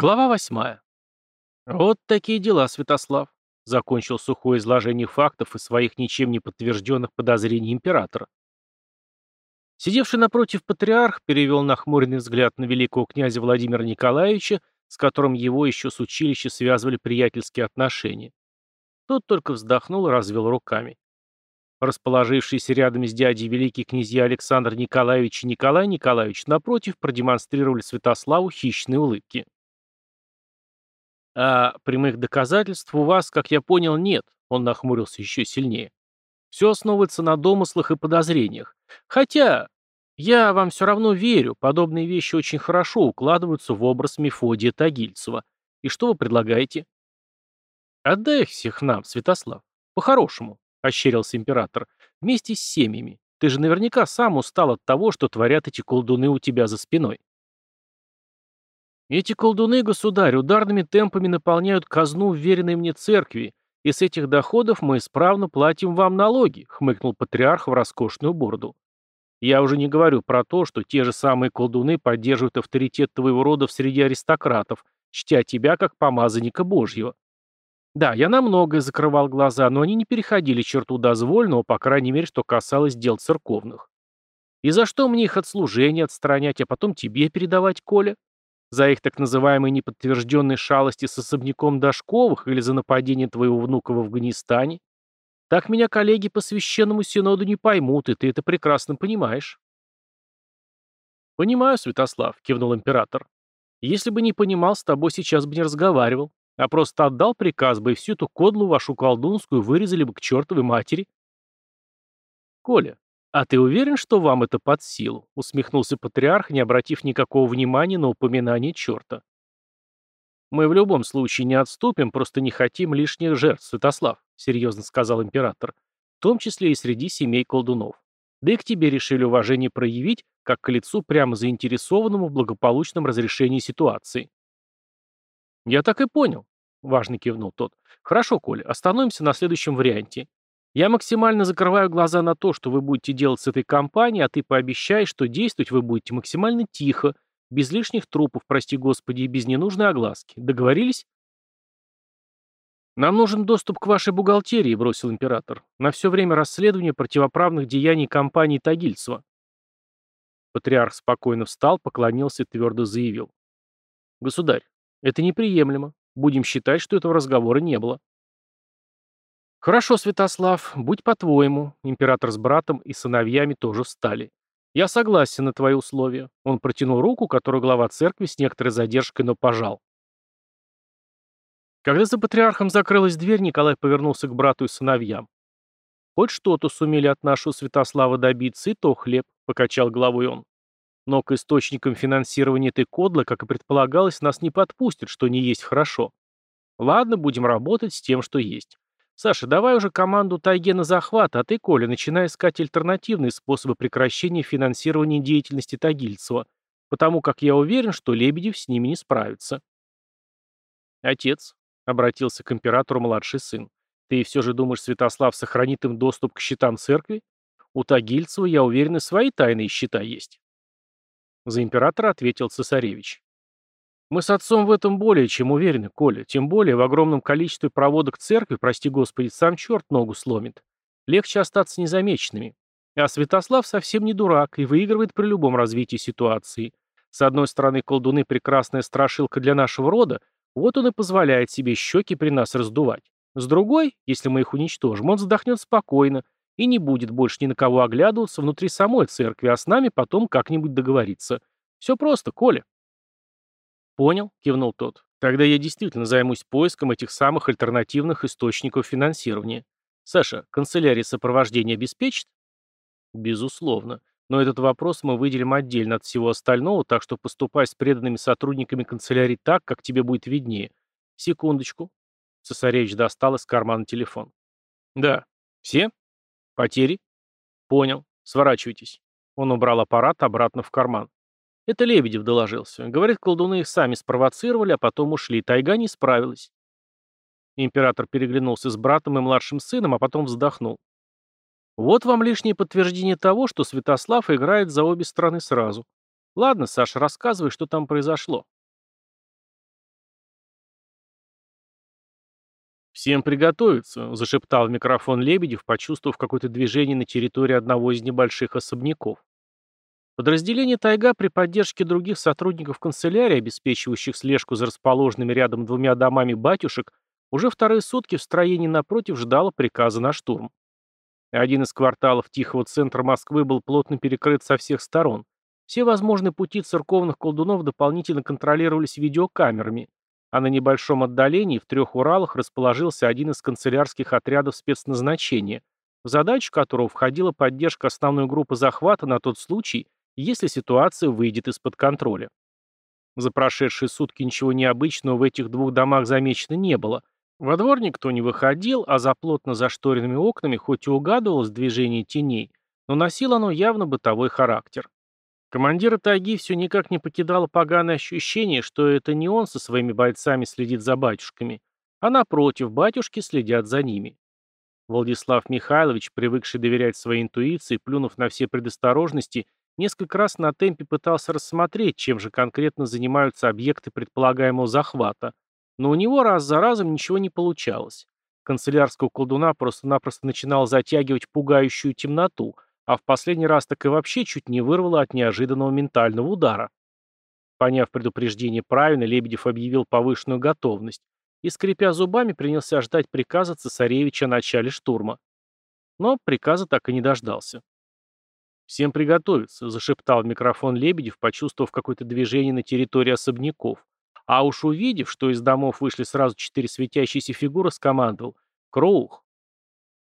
Глава восьмая. Вот такие дела, Святослав. Закончил сухое изложение фактов и своих ничем не подтвержденных подозрений императора. Сидевший напротив патриарх перевел нахмуренный взгляд на великого князя Владимира Николаевича, с которым его еще с училища связывали приятельские отношения. Тот только вздохнул и развел руками. Расположившиеся рядом с дядей великие князья Александр Николаевич и Николай Николаевич напротив продемонстрировали Святославу хищные улыбки. А прямых доказательств у вас, как я понял, нет, он нахмурился еще сильнее. Все основывается на домыслах и подозрениях. Хотя, я вам все равно верю, подобные вещи очень хорошо укладываются в образ Мефодия Тагильцева. И что вы предлагаете? Отдай их всех нам, Святослав. По-хорошему, ощерился император, вместе с семьями. Ты же наверняка сам устал от того, что творят эти колдуны у тебя за спиной. Эти колдуны, государь, ударными темпами наполняют казну вверенной мне церкви, и с этих доходов мы исправно платим вам налоги, хмыкнул патриарх в роскошную бороду. Я уже не говорю про то, что те же самые колдуны поддерживают авторитет твоего рода в среде аристократов, чтя тебя как помазанника Божьего. Да, я на многое закрывал глаза, но они не переходили черту дозвольного, по крайней мере, что касалось дел церковных. И за что мне их от служения отстранять, а потом тебе передавать, Коля? За их так называемые неподтвержденные шалости с особняком Дашковых или за нападение твоего внука в Афганистане? Так меня коллеги по священному синоду не поймут, и ты это прекрасно понимаешь. «Понимаю, Святослав», — кивнул император. «Если бы не понимал, с тобой сейчас бы не разговаривал, а просто отдал приказ бы, и всю эту кодлу вашу колдунскую вырезали бы к чертовой матери». «Коля, «А ты уверен, что вам это под силу?» — усмехнулся патриарх, не обратив никакого внимания на упоминание черта. «Мы в любом случае не отступим, просто не хотим лишних жертв, Святослав», — серьезно сказал император, «в том числе и среди семей колдунов. Да и к тебе решили уважение проявить, как к лицу прямо заинтересованному в благополучном разрешении ситуации». «Я так и понял», — важно кивнул тот. «Хорошо, Коля, остановимся на следующем варианте. Я максимально закрываю глаза на то, что вы будете делать с этой компанией, а ты пообещай, что действовать вы будете максимально тихо, без лишних трупов, прости господи, и без ненужной огласки. Договорились? «Нам нужен доступ к вашей бухгалтерии», — бросил император, «на все время расследования противоправных деяний компании Тагильцева». Патриарх спокойно встал, поклонился и твердо заявил. «Государь, это неприемлемо. Будем считать, что этого разговора не было». «Хорошо, Святослав, будь по-твоему». Император с братом и сыновьями тоже встали. «Я согласен на твои условия». Он протянул руку, которую глава церкви с некоторой задержкой, но пожал. Когда за патриархом закрылась дверь, Николай повернулся к брату и сыновьям. «Хоть что-то сумели от нашего Святослава добиться, и то хлеб», — покачал головой он. «Но к источникам финансирования этой кодлы, как и предполагалось, нас не подпустят, что не есть хорошо. Ладно, будем работать с тем, что есть. Саша, давай уже команду Тайге на захват, а ты, Коля, начинай искать альтернативные способы прекращения финансирования деятельности Тагильцева, потому как я уверен, что Лебедев с ними не справится. Отец, — обратился к императору младший сын, — ты все же думаешь, Святослав сохранит им доступ к счетам церкви? У Тагильцева, я уверен, и свои тайные счета есть. За императора ответил цесаревич. Мы с отцом в этом более чем уверены, Коля. Тем более в огромном количестве проводок церкви, прости господи, сам черт ногу сломит. Легче остаться незамеченными. А Святослав совсем не дурак и выигрывает при любом развитии ситуации. С одной стороны, колдуны – прекрасная страшилка для нашего рода, вот он и позволяет себе щеки при нас раздувать. С другой, если мы их уничтожим, он вздохнет спокойно и не будет больше ни на кого оглядываться внутри самой церкви, а с нами потом как-нибудь договориться. Все просто, Коля. «Понял», — кивнул тот. «Тогда я действительно займусь поиском этих самых альтернативных источников финансирования. Саша, канцелярия сопровождения обеспечит?» «Безусловно. Но этот вопрос мы выделим отдельно от всего остального, так что поступай с преданными сотрудниками канцелярии так, как тебе будет виднее. Секундочку». Цесаревич достал из кармана телефон. «Да. Все? Потери?» «Понял. Сворачивайтесь». Он убрал аппарат обратно в карман. Это Лебедев доложился. Говорит, колдуны их сами спровоцировали, а потом ушли. Тайга не справилась. Император переглянулся с братом и младшим сыном, а потом вздохнул. Вот вам лишнее подтверждение того, что Святослав играет за обе стороны сразу. Ладно, Саша, рассказывай, что там произошло. «Всем приготовиться», — зашептал в микрофон Лебедев, почувствовав какое-то движение на территории одного из небольших особняков. Подразделение «Тайга» при поддержке других сотрудников канцелярии, обеспечивающих слежку за расположенными рядом двумя домами батюшек, уже вторые сутки в строении напротив ждало приказа на штурм. Один из кварталов тихого центра Москвы был плотно перекрыт со всех сторон. Все возможные пути церковных колдунов дополнительно контролировались видеокамерами, а на небольшом отдалении в трех Уралах расположился один из канцелярских отрядов спецназначения, в задачу которого входила поддержка основной группы захвата на тот случай, если ситуация выйдет из-под контроля. За прошедшие сутки ничего необычного в этих двух домах замечено не было. Во двор никто не выходил, а за плотно зашторенными окнами хоть и угадывалось движение теней, но носило оно явно бытовой характер. Командира тайги все никак не покидало поганое ощущение, что это не он со своими бойцами следит за батюшками, а напротив, батюшки следят за ними. Владислав Михайлович, привыкший доверять своей интуиции, плюнув на все предосторожности, несколько раз на темпе пытался рассмотреть, чем же конкретно занимаются объекты предполагаемого захвата, но у него раз за разом ничего не получалось. Канцелярского колдуна просто-напросто начинал затягивать пугающую темноту – а в последний раз так и вообще чуть не вырвало от неожиданного ментального удара. Поняв предупреждение правильно, Лебедев объявил повышенную готовность и, скрипя зубами, принялся ждать приказа цесаревича о начале штурма. Но приказа так и не дождался. «Всем приготовиться», — зашептал в микрофон Лебедев, почувствовав какое-то движение на территории особняков. А уж увидев, что из домов вышли сразу четыре светящиеся фигуры, скомандовал «Кроух,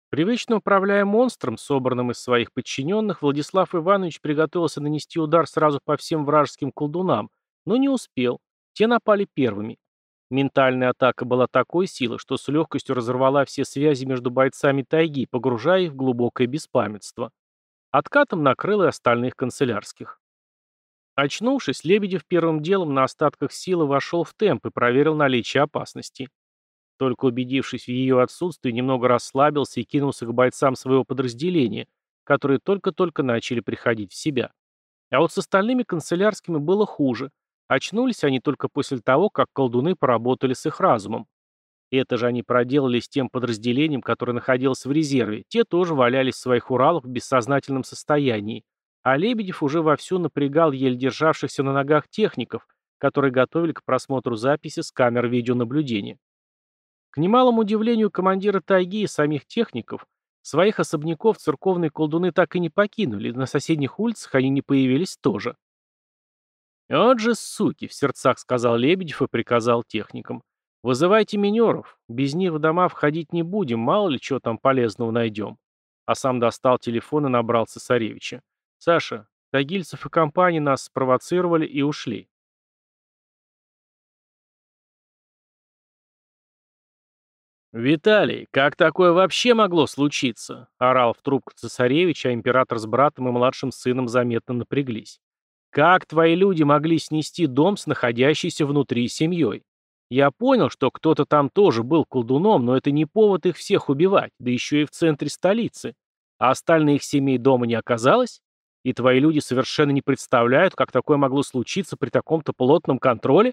Привычно управляя монстром, собранным из своих подчиненных, Владислав Иванович приготовился нанести удар сразу по всем вражеским колдунам, но не успел. Те напали первыми. Ментальная атака была такой силы, что с легкостью разорвала все связи между бойцами тайги, погружая их в глубокое беспамятство. Откатом накрыл и остальных канцелярских. Очнувшись, Лебедев первым делом на остатках силы вошел в темп и проверил наличие опасности. Только убедившись в ее отсутствии, немного расслабился и кинулся к бойцам своего подразделения, которые только-только начали приходить в себя. А вот с остальными канцелярскими было хуже. Очнулись они только после того, как колдуны поработали с их разумом. Это же они проделали с тем подразделением, которое находилось в резерве. Те тоже валялись в своих Уралах в бессознательном состоянии. А Лебедев уже вовсю напрягал еле державшихся на ногах техников, которые готовили к просмотру записи с камер видеонаблюдения. К немалому удивлению командира тайги и самих техников, своих особняков церковные колдуны так и не покинули, на соседних улицах они не появились тоже. «Вот же суки!» — в сердцах сказал Лебедев и приказал техникам. «Вызывайте минеров. Без них в дома входить не будем, мало ли чего там полезного найдем». А сам достал телефон и набрал цесаревича. «Саша, Тагильцев и компания нас спровоцировали и ушли. «Виталий, как такое вообще могло случиться?» — орал в трубку цесаревич, а император с братом и младшим сыном заметно напряглись. «Как твои люди могли снести дом с находящейся внутри семьей? Я понял, что кто-то там тоже был колдуном, но это не повод их всех убивать, да еще и в центре столицы. А остальных семей дома не оказалось? И твои люди совершенно не представляют, как такое могло случиться при таком-то плотном контроле?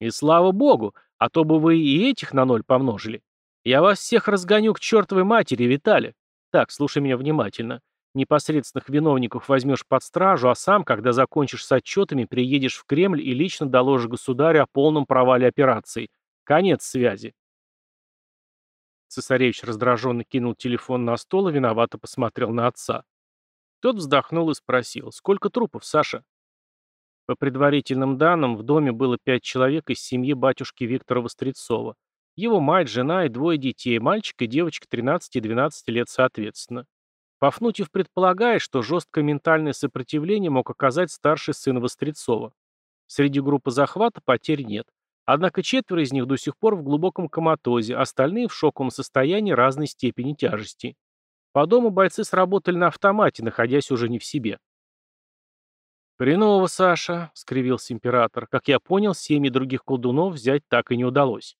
И слава богу, а то бы вы и этих на ноль помножили. Я вас всех разгоню к чертовой матери, Виталий. Так, слушай меня внимательно. Непосредственных виновников возьмешь под стражу, а сам, когда закончишь с отчетами, приедешь в Кремль и лично доложишь государю о полном провале операции. Конец связи. Цесаревич раздраженно кинул телефон на стол и виновато посмотрел на отца. Тот вздохнул и спросил, сколько трупов, Саша? По предварительным данным, в доме было пять человек из семьи батюшки Виктора Вострецова. Его мать, жена и двое детей, мальчик и девочка 13 и 12 лет соответственно. Пафнутьев предполагает, что жесткое ментальное сопротивление мог оказать старший сын Вострецова. Среди группы захвата потерь нет. Однако четверо из них до сих пор в глубоком коматозе, остальные в шоковом состоянии разной степени тяжести. По дому бойцы сработали на автомате, находясь уже не в себе. «Хреново, Саша», — скривился император. «Как я понял, семьи других колдунов взять так и не удалось».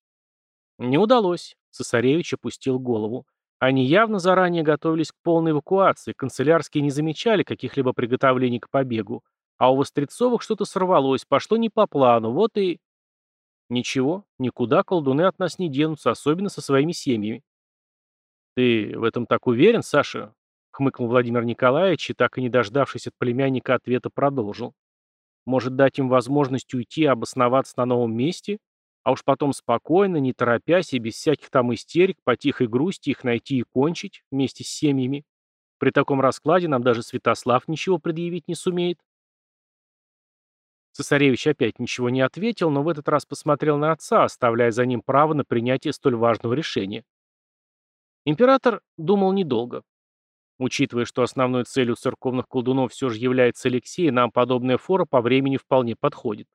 Не удалось. Цесаревич опустил голову. Они явно заранее готовились к полной эвакуации, канцелярские не замечали каких-либо приготовлений к побегу. А у Вострецовых что-то сорвалось, пошло не по плану, вот и... Ничего, никуда колдуны от нас не денутся, особенно со своими семьями. Ты в этом так уверен, Саша? Хмыкнул Владимир Николаевич и, так и не дождавшись от племянника ответа, продолжил. Может, дать им возможность уйти и обосноваться на новом месте? А уж потом спокойно, не торопясь и без всяких там истерик, по тихой грусти их найти и кончить вместе с семьями. При таком раскладе нам даже Святослав ничего предъявить не сумеет. Цесаревич опять ничего не ответил, но в этот раз посмотрел на отца, оставляя за ним право на принятие столь важного решения. Император думал недолго. Учитывая, что основной целью церковных колдунов все же является Алексей, нам подобная фора по времени вполне подходит.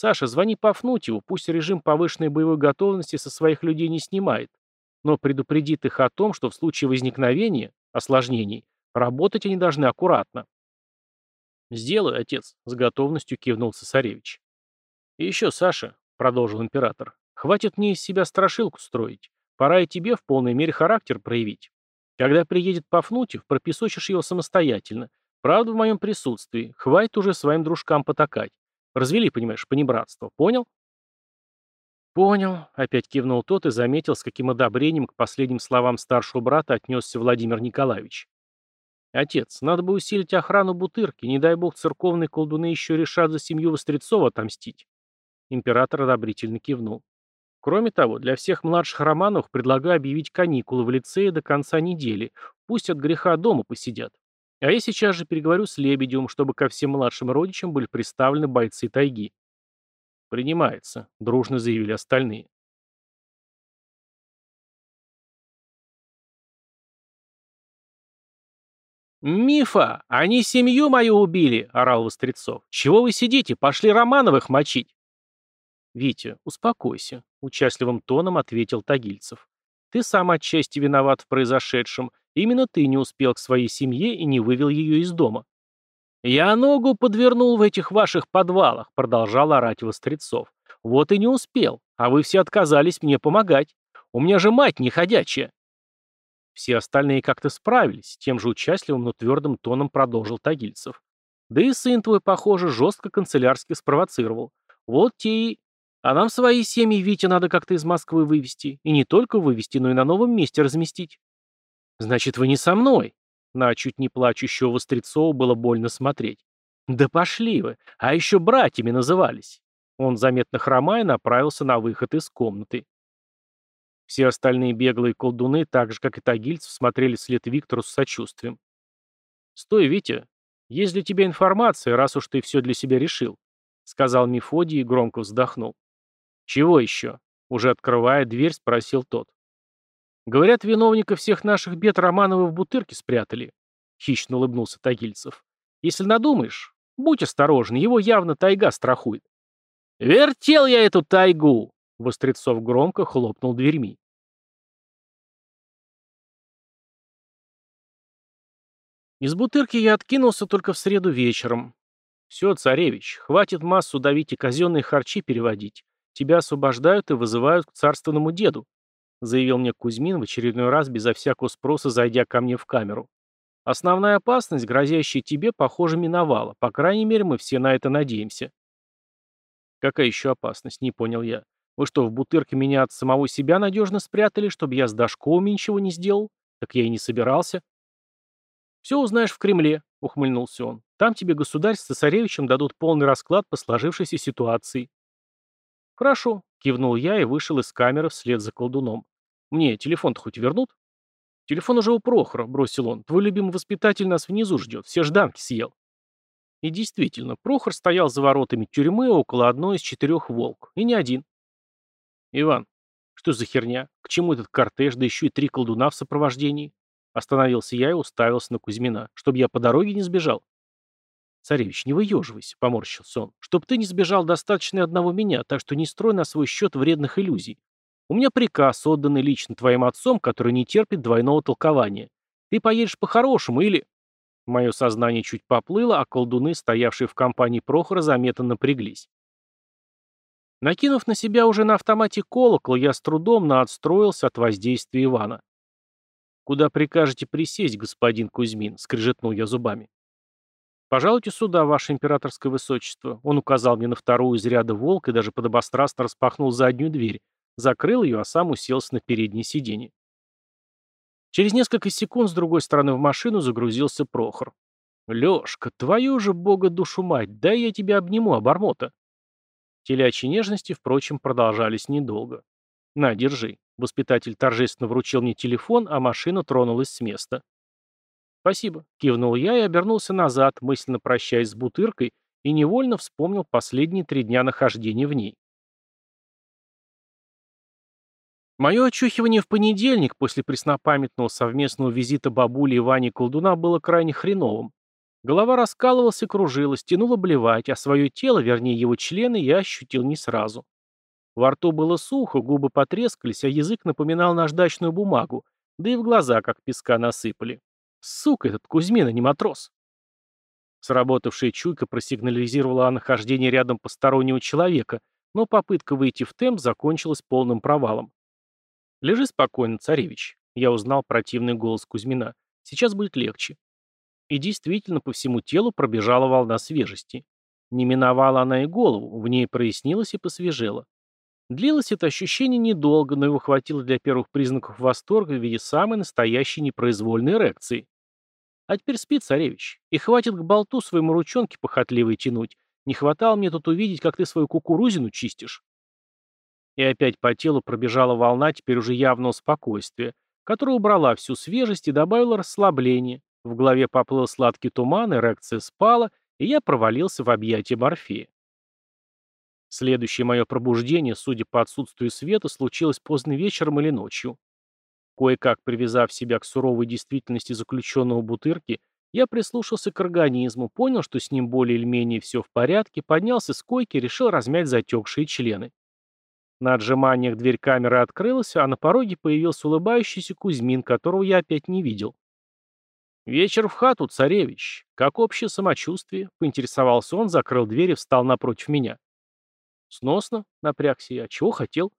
Саша, звони Пафнутьеву, пусть режим повышенной боевой готовности со своих людей не снимает, но предупредит их о том, что в случае возникновения, осложнений, работать они должны аккуратно. «Сделаю, отец», — с готовностью кивнул цесаревич. «И еще, Саша», — продолжил император, — «хватит мне из себя страшилку строить. Пора и тебе в полной мере характер проявить. Когда приедет Пафнутьев, пропесочишь его самостоятельно. Правда, в моем присутствии. Хватит уже своим дружкам потакать. Развели, понимаешь, понебратство. Понял? Понял. Опять кивнул тот и заметил, с каким одобрением к последним словам старшего брата отнесся Владимир Николаевич. Отец, надо бы усилить охрану Бутырки. Не дай бог церковные колдуны еще решат за семью Вострецова отомстить. Император одобрительно кивнул. Кроме того, для всех младших Романовых предлагаю объявить каникулы в лицее до конца недели. Пусть от греха дома посидят. А я сейчас же переговорю с Лебедевым, чтобы ко всем младшим родичам были представлены бойцы тайги. Принимается, дружно заявили остальные. «Мифа! Они семью мою убили!» — орал Вострецов. «Чего вы сидите? Пошли Романовых мочить!» «Витя, успокойся», — участливым тоном ответил Тагильцев. «Ты сам отчасти виноват в произошедшем. Именно ты не успел к своей семье и не вывел ее из дома». «Я ногу подвернул в этих ваших подвалах», — продолжал орать Вострецов. «Вот и не успел, а вы все отказались мне помогать. У меня же мать не ходячая». Все остальные как-то справились, тем же участливым, но твердым тоном продолжил Тагильцев. Да и сын твой, похоже, жестко канцелярски спровоцировал. Вот те и а нам свои семьи, Витя, надо как-то из Москвы вывести. И не только вывести, но и на новом месте разместить. Значит, вы не со мной? На чуть не плачущего Вострецова было больно смотреть. Да пошли вы. А еще братьями назывались. Он, заметно хромая, направился на выход из комнаты. Все остальные беглые колдуны, так же, как и Тагильцев, смотрели вслед Виктору с сочувствием. «Стой, Витя. Есть для тебя информация, раз уж ты все для себя решил», — сказал Мефодий и громко вздохнул. «Чего еще?» — уже открывая дверь, спросил тот. «Говорят, виновника всех наших бед Романовы в бутырке спрятали», — хищно улыбнулся Тагильцев. «Если надумаешь, будь осторожен, его явно тайга страхует». «Вертел я эту тайгу!» — Вострецов громко хлопнул дверьми. Из бутырки я откинулся только в среду вечером. «Все, царевич, хватит массу давить и казенные харчи переводить. Тебя освобождают и вызывают к царственному деду», заявил мне Кузьмин в очередной раз безо всякого спроса, зайдя ко мне в камеру. «Основная опасность, грозящая тебе, похоже, миновала. По крайней мере, мы все на это надеемся». «Какая еще опасность?» — не понял я. «Вы что, в бутырке меня от самого себя надежно спрятали, чтобы я с Дашковыми ничего не сделал? Так я и не собирался». «Все узнаешь в Кремле», — ухмыльнулся он. «Там тебе государь с цесаревичем дадут полный расклад по сложившейся ситуации. «Хорошо», — кивнул я и вышел из камеры вслед за колдуном. «Мне телефон-то хоть вернут?» «Телефон уже у Прохора», — бросил он. «Твой любимый воспитатель нас внизу ждет, все жданки съел». И действительно, Прохор стоял за воротами тюрьмы около одной из четырех волк. И не один. «Иван, что за херня? К чему этот кортеж, да еще и три колдуна в сопровождении?» Остановился я и уставился на Кузьмина. «Чтобы я по дороге не сбежал?» «Царевич, не выеживайся», — поморщился он. «Чтоб ты не сбежал, достаточно одного меня, так что не строй на свой счет вредных иллюзий. У меня приказ, отданный лично твоим отцом, который не терпит двойного толкования. Ты поедешь по-хорошему или...» Мое сознание чуть поплыло, а колдуны, стоявшие в компании Прохора, заметно напряглись. Накинув на себя уже на автомате колокол, я с трудом наотстроился от воздействия Ивана. «Куда прикажете присесть, господин Кузьмин?» — скрежетнул я зубами. «Пожалуйте сюда, ваше императорское высочество». Он указал мне на вторую из ряда волк и даже подобострастно распахнул заднюю дверь, закрыл ее, а сам уселся на переднее сиденье. Через несколько секунд с другой стороны в машину загрузился Прохор. «Лешка, твою же бога душу мать, дай я тебя обниму, обормота!» Телячьи нежности, впрочем, продолжались недолго. «На, держи». Воспитатель торжественно вручил мне телефон, а машина тронулась с места. «Спасибо», — кивнул я и обернулся назад, мысленно прощаясь с бутыркой, и невольно вспомнил последние три дня нахождения в ней. Мое очухивание в понедельник после преснопамятного совместного визита бабули и Вани Колдуна было крайне хреновым. Голова раскалывалась и кружилась, тянула блевать, а свое тело, вернее его члены, я ощутил не сразу. Во рту было сухо, губы потрескались, а язык напоминал наждачную бумагу, да и в глаза как песка насыпали. Сука этот Кузьмин, а не матрос. Сработавшая чуйка просигнализировала о нахождении рядом постороннего человека, но попытка выйти в темп закончилась полным провалом. «Лежи спокойно, царевич», — я узнал противный голос Кузьмина. «Сейчас будет легче». И действительно, по всему телу пробежала волна свежести. Не миновала она и голову, в ней прояснилось и посвежело. Длилось это ощущение недолго, но его хватило для первых признаков восторга в виде самой настоящей непроизвольной эрекции. А теперь спи, царевич, и хватит к болту своему ручонке похотливой тянуть. Не хватало мне тут увидеть, как ты свою кукурузину чистишь. И опять по телу пробежала волна теперь уже явного спокойствия, которая убрала всю свежесть и добавила расслабление. В голове поплыл сладкий туман, эрекция спала, и я провалился в объятия Морфея. Следующее мое пробуждение, судя по отсутствию света, случилось поздно вечером или ночью. Кое-как привязав себя к суровой действительности заключенного бутырки, я прислушался к организму, понял, что с ним более или менее все в порядке, поднялся с койки и решил размять затекшие члены. На отжиманиях дверь камеры открылась, а на пороге появился улыбающийся Кузьмин, которого я опять не видел. «Вечер в хату, царевич. Как общее самочувствие?» — поинтересовался он, закрыл дверь и встал напротив меня. «Сносно?» — напрягся я. «Чего хотел?»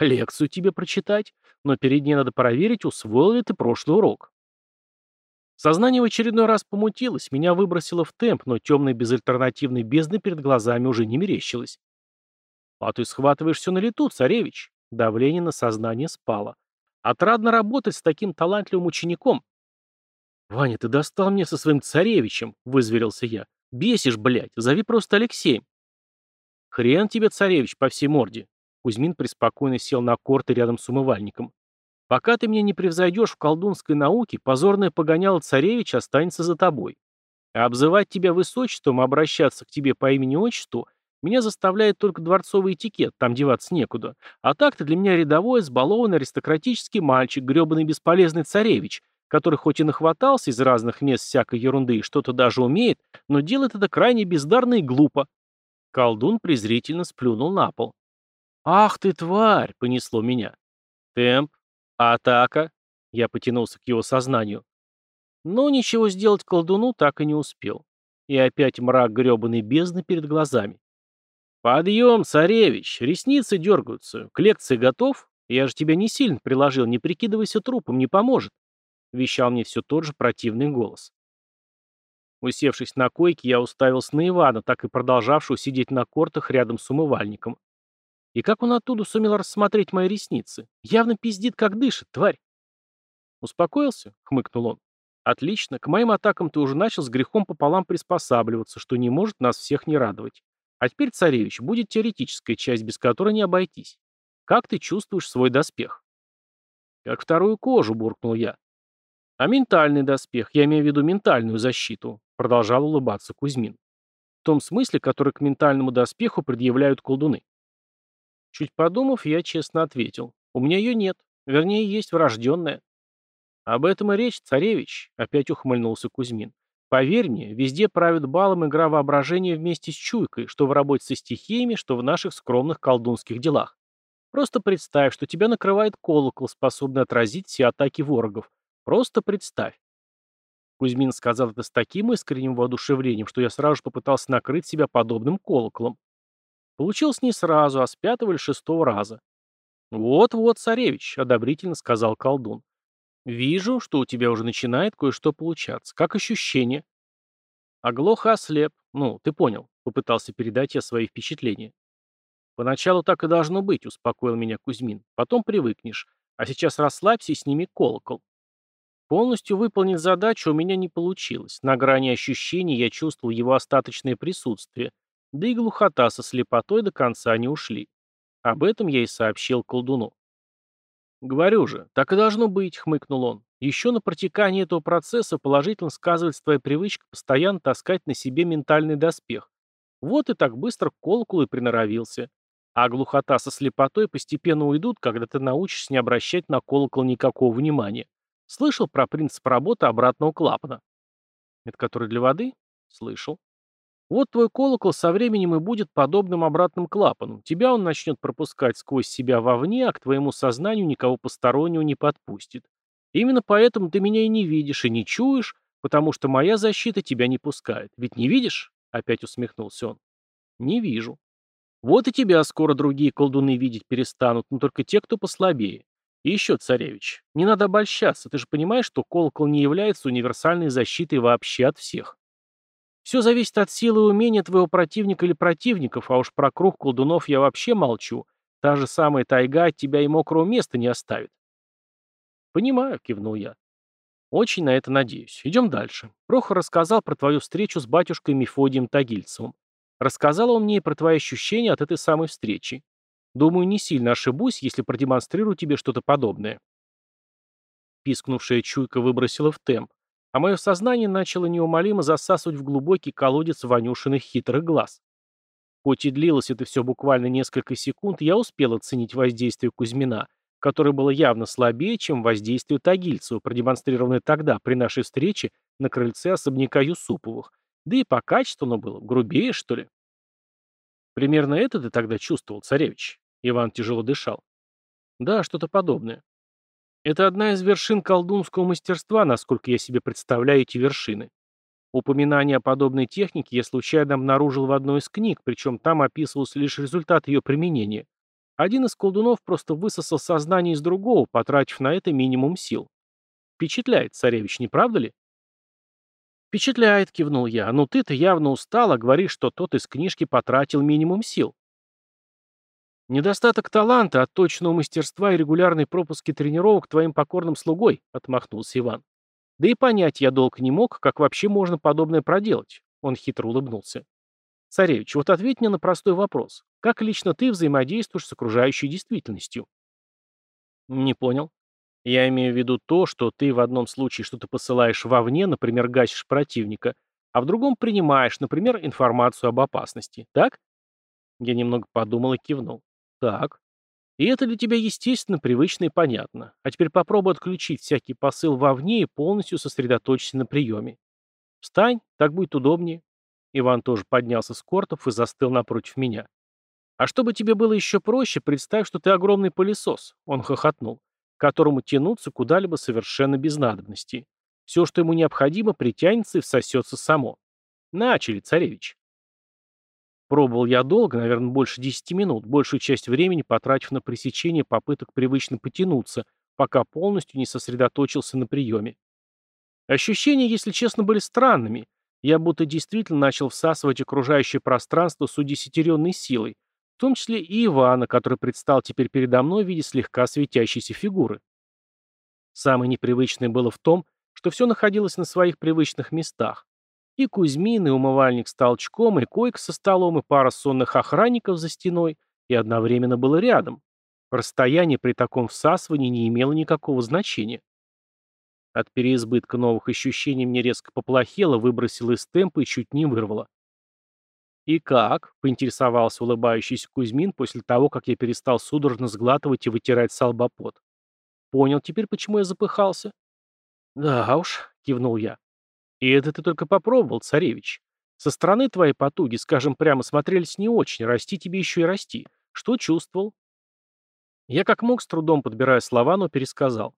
«Лекцию тебе прочитать, но перед ней надо проверить, усвоил ли ты прошлый урок». Сознание в очередной раз помутилось, меня выбросило в темп, но темной безальтернативной бездны перед глазами уже не мерещилось. «А ты схватываешь все на лету, царевич!» Давление на сознание спало. «Отрадно работать с таким талантливым учеником!» «Ваня, ты достал мне со своим царевичем!» — вызверился я. «Бесишь, блядь! Зови просто Алексеем!» «Хрен тебе, царевич, по всей морде!» Кузьмин преспокойно сел на корты рядом с умывальником. «Пока ты меня не превзойдешь в колдунской науке, позорное погоняло царевич останется за тобой. А обзывать тебя высочеством, обращаться к тебе по имени-отчеству меня заставляет только дворцовый этикет, там деваться некуда. А так ты для меня рядовой, сбалованный аристократический мальчик, гребаный бесполезный царевич, который хоть и нахватался из разных мест всякой ерунды и что-то даже умеет, но делает это крайне бездарно и глупо. Колдун презрительно сплюнул на пол. «Ах ты, тварь!» — понесло меня. «Темп. Атака!» — я потянулся к его сознанию. Но ничего сделать колдуну так и не успел. И опять мрак гребаной бездны перед глазами. «Подъем, царевич! Ресницы дергаются. К лекции готов? Я же тебя не сильно приложил, не прикидывайся трупом, не поможет!» Вещал мне все тот же противный голос. Усевшись на койке, я уставился на Ивана, так и продолжавшего сидеть на кортах рядом с умывальником. И как он оттуда сумел рассмотреть мои ресницы? Явно пиздит, как дышит, тварь. «Успокоился?» — хмыкнул он. «Отлично. К моим атакам ты уже начал с грехом пополам приспосабливаться, что не может нас всех не радовать. А теперь, царевич, будет теоретическая часть, без которой не обойтись. Как ты чувствуешь свой доспех? Как вторую кожу, буркнул я. А ментальный доспех, я имею в виду ментальную защиту, продолжал улыбаться Кузьмин. В том смысле, который к ментальному доспеху предъявляют колдуны. Чуть подумав, я честно ответил. У меня ее нет. Вернее, есть врожденная. Об этом и речь, царевич, опять ухмыльнулся Кузьмин. Поверь мне, везде правит балом игра воображения вместе с чуйкой, что в работе со стихиями, что в наших скромных колдунских делах. Просто представь, что тебя накрывает колокол, способный отразить все атаки ворогов. Просто представь. Кузьмин сказал это с таким искренним воодушевлением, что я сразу же попытался накрыть себя подобным колоколом. Получилось не сразу, а с пятого или шестого раза. «Вот-вот, царевич», — одобрительно сказал колдун. «Вижу, что у тебя уже начинает кое-что получаться. Как ощущение?» Оглох и ослеп. Ну, ты понял. Попытался передать я свои впечатления. Поначалу так и должно быть, успокоил меня Кузьмин. Потом привыкнешь. А сейчас расслабься и сними колокол. Полностью выполнить задачу у меня не получилось. На грани ощущений я чувствовал его остаточное присутствие. Да и глухота со слепотой до конца не ушли. Об этом я и сообщил колдуну. «Говорю же, так и должно быть», — хмыкнул он. «Еще на протекании этого процесса положительно сказывается твоя привычка постоянно таскать на себе ментальный доспех. Вот и так быстро к колоколу и приноровился. А глухота со слепотой постепенно уйдут, когда ты научишься не обращать на колокол никакого внимания. Слышал про принцип работы обратного клапана? Это который для воды? Слышал. Вот твой колокол со временем и будет подобным обратным клапаном. Тебя он начнет пропускать сквозь себя вовне, а к твоему сознанию никого постороннего не подпустит. Именно поэтому ты меня и не видишь, и не чуешь, потому что моя защита тебя не пускает. Ведь не видишь? Опять усмехнулся он. Не вижу. Вот и тебя скоро другие колдуны видеть перестанут, но только те, кто послабее. И еще, царевич, не надо обольщаться, ты же понимаешь, что колокол не является универсальной защитой вообще от всех. Все зависит от силы и умения твоего противника или противников, а уж про круг колдунов я вообще молчу. Та же самая тайга от тебя и мокрого места не оставит. Понимаю, кивнул я. Очень на это надеюсь. Идем дальше. Прохор рассказал про твою встречу с батюшкой Мефодием Тагильцевым. Рассказал он мне и про твои ощущения от этой самой встречи. Думаю, не сильно ошибусь, если продемонстрирую тебе что-то подобное. Пискнувшая чуйка выбросила в темп а мое сознание начало неумолимо засасывать в глубокий колодец Ванюшиных хитрых глаз. Хоть и длилось это все буквально несколько секунд, я успел оценить воздействие Кузьмина, которое было явно слабее, чем воздействие Тагильцева, продемонстрированное тогда, при нашей встрече, на крыльце особняка Юсуповых. Да и по качеству оно было грубее, что ли. Примерно это ты тогда чувствовал, царевич? Иван тяжело дышал. Да, что-то подобное. Это одна из вершин колдунского мастерства, насколько я себе представляю эти вершины. Упоминание о подобной технике я случайно обнаружил в одной из книг, причем там описывался лишь результат ее применения. Один из колдунов просто высосал сознание из другого, потратив на это минимум сил. Впечатляет, царевич, не правда ли? Впечатляет, кивнул я. Но ты-то явно устал, а говоришь, что тот из книжки потратил минимум сил. «Недостаток таланта, отточенного мастерства и регулярной пропуски тренировок твоим покорным слугой», — отмахнулся Иван. «Да и понять я долго не мог, как вообще можно подобное проделать», — он хитро улыбнулся. «Царевич, вот ответь мне на простой вопрос. Как лично ты взаимодействуешь с окружающей действительностью?» «Не понял. Я имею в виду то, что ты в одном случае что-то посылаешь вовне, например, гасишь противника, а в другом принимаешь, например, информацию об опасности. Так?» Я немного подумал и кивнул. Так. И это для тебя естественно, привычно и понятно. А теперь попробуй отключить всякий посыл вовне и полностью сосредоточься на приеме. Встань, так будет удобнее. Иван тоже поднялся с кортов и застыл напротив меня. А чтобы тебе было еще проще, представь, что ты огромный пылесос, он хохотнул, которому тянуться куда-либо совершенно без надобности. Все, что ему необходимо, притянется и всосется само. Начали, царевич. Пробовал я долго, наверное, больше 10 минут, большую часть времени потратив на пресечение попыток привычно потянуться, пока полностью не сосредоточился на приеме. Ощущения, если честно, были странными. Я будто действительно начал всасывать окружающее пространство с удесятеренной силой, в том числе и Ивана, который предстал теперь передо мной в виде слегка светящейся фигуры. Самое непривычное было в том, что все находилось на своих привычных местах. И Кузьмин, и умывальник с толчком, и койка со столом, и пара сонных охранников за стеной, и одновременно было рядом. Расстояние при таком всасывании не имело никакого значения. От переизбытка новых ощущений мне резко поплохело, выбросило из темпа и чуть не вырвало. «И как?» — поинтересовался улыбающийся Кузьмин после того, как я перестал судорожно сглатывать и вытирать салбопот. «Понял теперь, почему я запыхался?» «Да уж», — кивнул я. И это ты только попробовал, царевич. Со стороны твоей потуги, скажем прямо, смотрелись не очень. Расти тебе еще и расти. Что чувствовал? Я как мог, с трудом подбирая слова, но пересказал.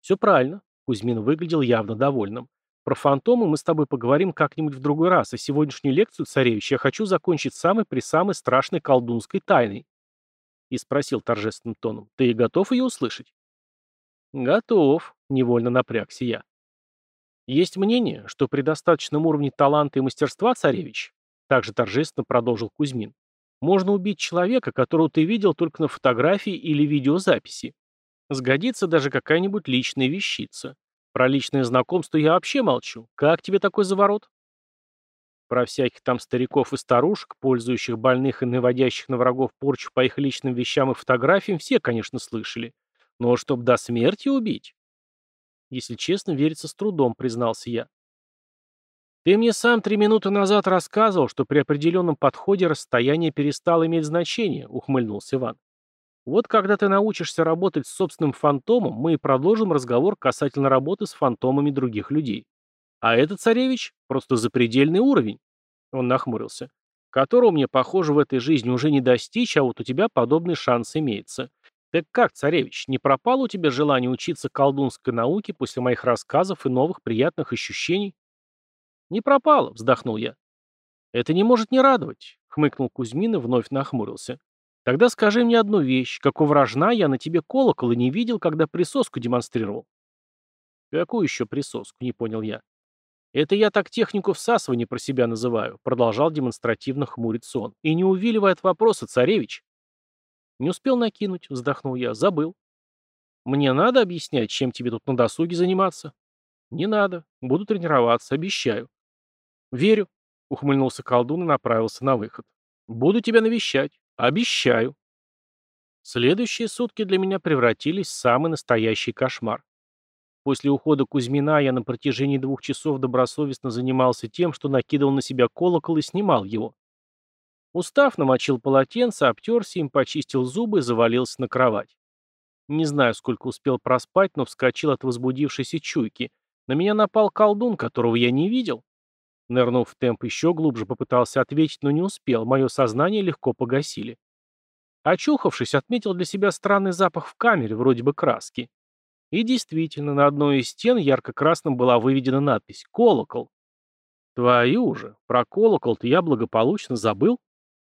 Все правильно. Кузьмин выглядел явно довольным. Про фантомы мы с тобой поговорим как-нибудь в другой раз, а сегодняшнюю лекцию, царевич, я хочу закончить самой при самой страшной колдунской тайной. И спросил торжественным тоном, ты готов ее услышать? Готов, невольно напрягся я. Есть мнение, что при достаточном уровне таланта и мастерства, царевич, также торжественно продолжил Кузьмин, можно убить человека, которого ты видел только на фотографии или видеозаписи. Сгодится даже какая-нибудь личная вещица. Про личное знакомство я вообще молчу. Как тебе такой заворот? Про всяких там стариков и старушек, пользующих больных и наводящих на врагов порчу по их личным вещам и фотографиям, все, конечно, слышали. Но чтоб до смерти убить? Если честно, верится с трудом, признался я. Ты мне сам три минуты назад рассказывал, что при определенном подходе расстояние перестало иметь значение, ухмыльнулся Иван. Вот когда ты научишься работать с собственным фантомом, мы и продолжим разговор касательно работы с фантомами других людей. А этот царевич просто запредельный уровень. Он нахмурился. Которого мне, похоже, в этой жизни уже не достичь, а вот у тебя подобный шанс имеется. Так как, царевич, не пропало у тебя желание учиться колдунской науке после моих рассказов и новых приятных ощущений? Не пропало, вздохнул я. Это не может не радовать, хмыкнул Кузьмин и вновь нахмурился. Тогда скажи мне одну вещь. Какого рожна я на тебе колокол и не видел, когда присоску демонстрировал? Какую еще присоску, не понял я. «Это я так технику всасывания про себя называю», — продолжал демонстративно хмуриться он. «И не увиливая от вопроса, царевич». «Не успел накинуть», — вздохнул я, — «забыл». «Мне надо объяснять, чем тебе тут на досуге заниматься?» «Не надо. Буду тренироваться, обещаю». «Верю», — ухмыльнулся колдун и направился на выход. «Буду тебя навещать. Обещаю». Следующие сутки для меня превратились в самый настоящий кошмар. После ухода Кузьмина я на протяжении двух часов добросовестно занимался тем, что накидывал на себя колокол и снимал его. Устав, намочил полотенце, обтерся им, почистил зубы и завалился на кровать. Не знаю, сколько успел проспать, но вскочил от возбудившейся чуйки. На меня напал колдун, которого я не видел. Нырнув в темп еще глубже, попытался ответить, но не успел, мое сознание легко погасили. Очухавшись, отметил для себя странный запах в камере, вроде бы краски. И действительно, на одной из стен ярко-красным была выведена надпись «Колокол». Твою же, про колокол-то я благополучно забыл.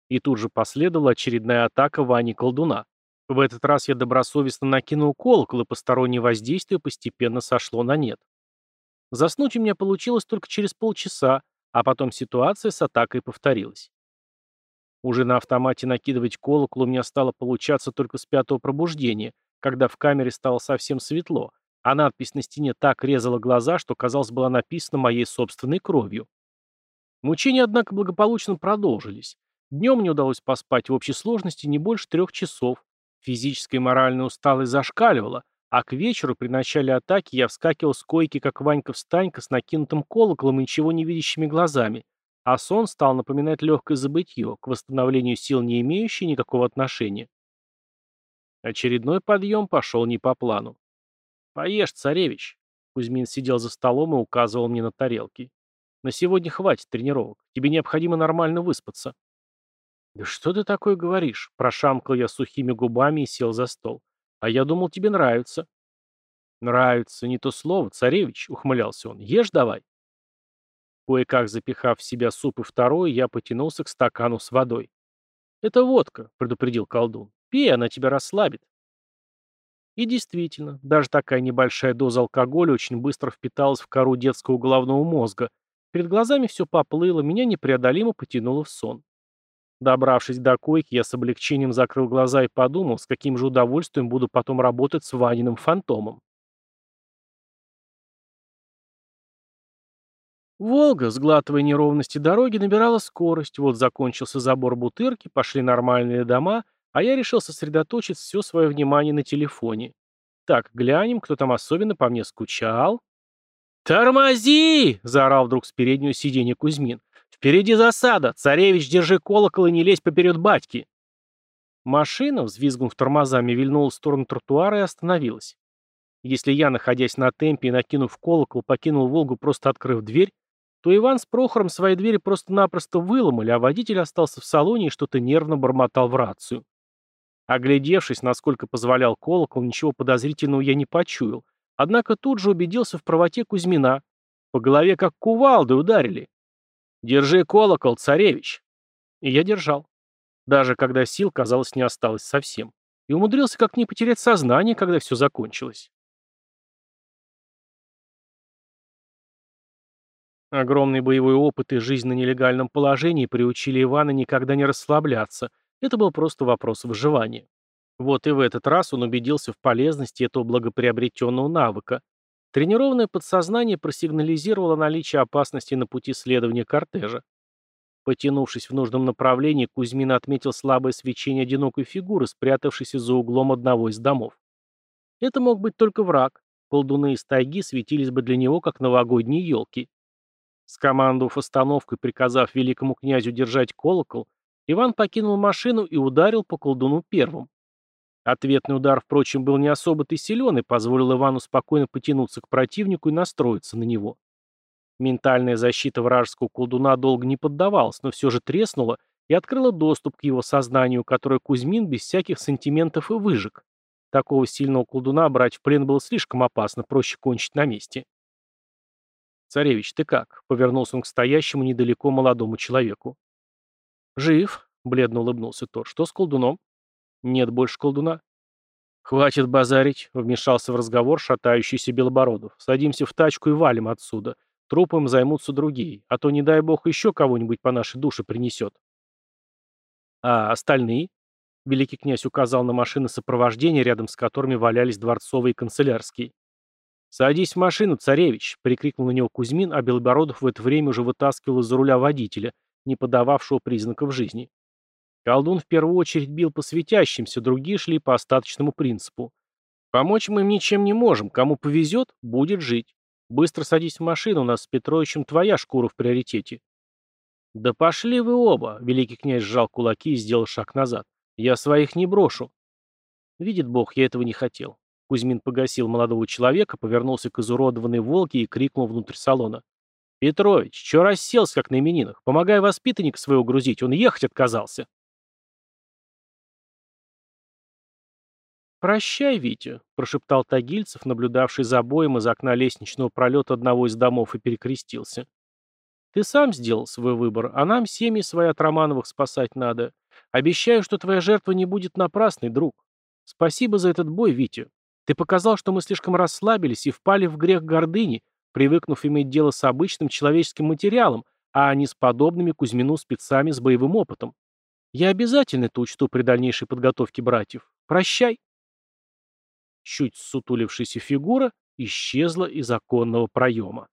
И тут же последовала очередная атака Вани-колдуна. В этот раз я добросовестно накинул колокол, и постороннее воздействие постепенно сошло на нет. Заснуть у меня получилось только через полчаса, а потом ситуация с атакой повторилась. Уже на автомате накидывать колокол у меня стало получаться только с пятого пробуждения, когда в камере стало совсем светло, а надпись на стене так резала глаза, что, казалось, была написана моей собственной кровью. Мучения, однако, благополучно продолжились. Днем мне удалось поспать в общей сложности не больше трех часов. Физическая и моральная усталость зашкаливала, а к вечеру при начале атаки я вскакивал с койки, как Ванька-встанька, с накинутым колоколом и ничего не видящими глазами, а сон стал напоминать легкое забытье, к восстановлению сил не имеющее никакого отношения. Очередной подъем пошел не по плану. «Поешь, царевич!» Кузьмин сидел за столом и указывал мне на тарелки. «На сегодня хватит тренировок. Тебе необходимо нормально выспаться». «Да что ты такое говоришь?» Прошамкал я сухими губами и сел за стол. «А я думал, тебе нравится». «Нравится, не то слово, царевич», — ухмылялся он. «Ешь давай». Кое-как запихав в себя суп и второй, я потянулся к стакану с водой. «Это водка», — предупредил колдун. Пей, она тебя расслабит. И действительно, даже такая небольшая доза алкоголя очень быстро впиталась в кору детского головного мозга. Перед глазами все поплыло, меня непреодолимо потянуло в сон. Добравшись до койки, я с облегчением закрыл глаза и подумал, с каким же удовольствием буду потом работать с Ваниным фантомом. Волга, сглатывая неровности дороги, набирала скорость. Вот закончился забор бутырки, пошли нормальные дома — а я решил сосредоточить все свое внимание на телефоне. Так, глянем, кто там особенно по мне скучал. «Тормози!» — заорал вдруг с переднего сиденья Кузьмин. «Впереди засада! Царевич, держи колокол и не лезь поперед батьки!» Машина, взвизгнув тормозами, вильнула в сторону тротуара и остановилась. Если я, находясь на темпе и накинув колокол, покинул «Волгу», просто открыв дверь, то Иван с Прохором свои двери просто-напросто выломали, а водитель остался в салоне и что-то нервно бормотал в рацию. Оглядевшись, насколько позволял колокол, ничего подозрительного я не почуял. Однако тут же убедился в правоте Кузьмина. По голове как кувалды ударили. «Держи колокол, царевич!» И я держал. Даже когда сил, казалось, не осталось совсем. И умудрился как не потерять сознание, когда все закончилось. Огромный боевой опыт и жизнь на нелегальном положении приучили Ивана никогда не расслабляться. Это был просто вопрос выживания. Вот и в этот раз он убедился в полезности этого благоприобретенного навыка. Тренированное подсознание просигнализировало наличие опасности на пути следования кортежа. Потянувшись в нужном направлении, Кузьмин отметил слабое свечение одинокой фигуры, спрятавшейся за углом одного из домов. Это мог быть только враг. Колдуны из тайги светились бы для него, как новогодние елки. Скомандовав остановку и приказав великому князю держать колокол, Иван покинул машину и ударил по колдуну первым. Ответный удар, впрочем, был не особо-то силен и позволил Ивану спокойно потянуться к противнику и настроиться на него. Ментальная защита вражеского колдуна долго не поддавалась, но все же треснула и открыла доступ к его сознанию, которое Кузьмин без всяких сантиментов и выжег. Такого сильного колдуна брать в плен было слишком опасно, проще кончить на месте. «Царевич, ты как?» — повернулся он к стоящему недалеко молодому человеку. «Жив», — бледно улыбнулся тот. «Что с колдуном?» «Нет больше колдуна». «Хватит базарить», — вмешался в разговор шатающийся Белобородов. «Садимся в тачку и валим отсюда. Трупом займутся другие, а то, не дай бог, еще кого-нибудь по нашей душе принесет». «А остальные?» Великий князь указал на машины сопровождения, рядом с которыми валялись дворцовые и канцелярские. «Садись в машину, царевич!» — прикрикнул на него Кузьмин, а Белобородов в это время уже вытаскивал из-за руля водителя, не подававшего признаков жизни. Колдун в первую очередь бил по светящимся, другие шли по остаточному принципу. «Помочь мы им ничем не можем. Кому повезет, будет жить. Быстро садись в машину, у нас с Петровичем твоя шкура в приоритете». «Да пошли вы оба!» — великий князь сжал кулаки и сделал шаг назад. «Я своих не брошу». Видит Бог, я этого не хотел. Кузьмин погасил молодого человека, повернулся к изуродованной волке и крикнул внутрь салона. «Петрович, чё расселся, как на именинах? Помогай воспитанника своего грузить, он ехать отказался». «Прощай, Витя», — прошептал Тагильцев, наблюдавший за боем из окна лестничного пролета одного из домов, и перекрестился. «Ты сам сделал свой выбор, а нам семьи свои от Романовых спасать надо. Обещаю, что твоя жертва не будет напрасной, друг. Спасибо за этот бой, Витя. Ты показал, что мы слишком расслабились и впали в грех гордыни, привыкнув иметь дело с обычным человеческим материалом, а не с подобными Кузьмину спецами с боевым опытом. Я обязательно это учту при дальнейшей подготовке братьев. Прощай. Чуть сутулившаяся фигура исчезла из оконного проема.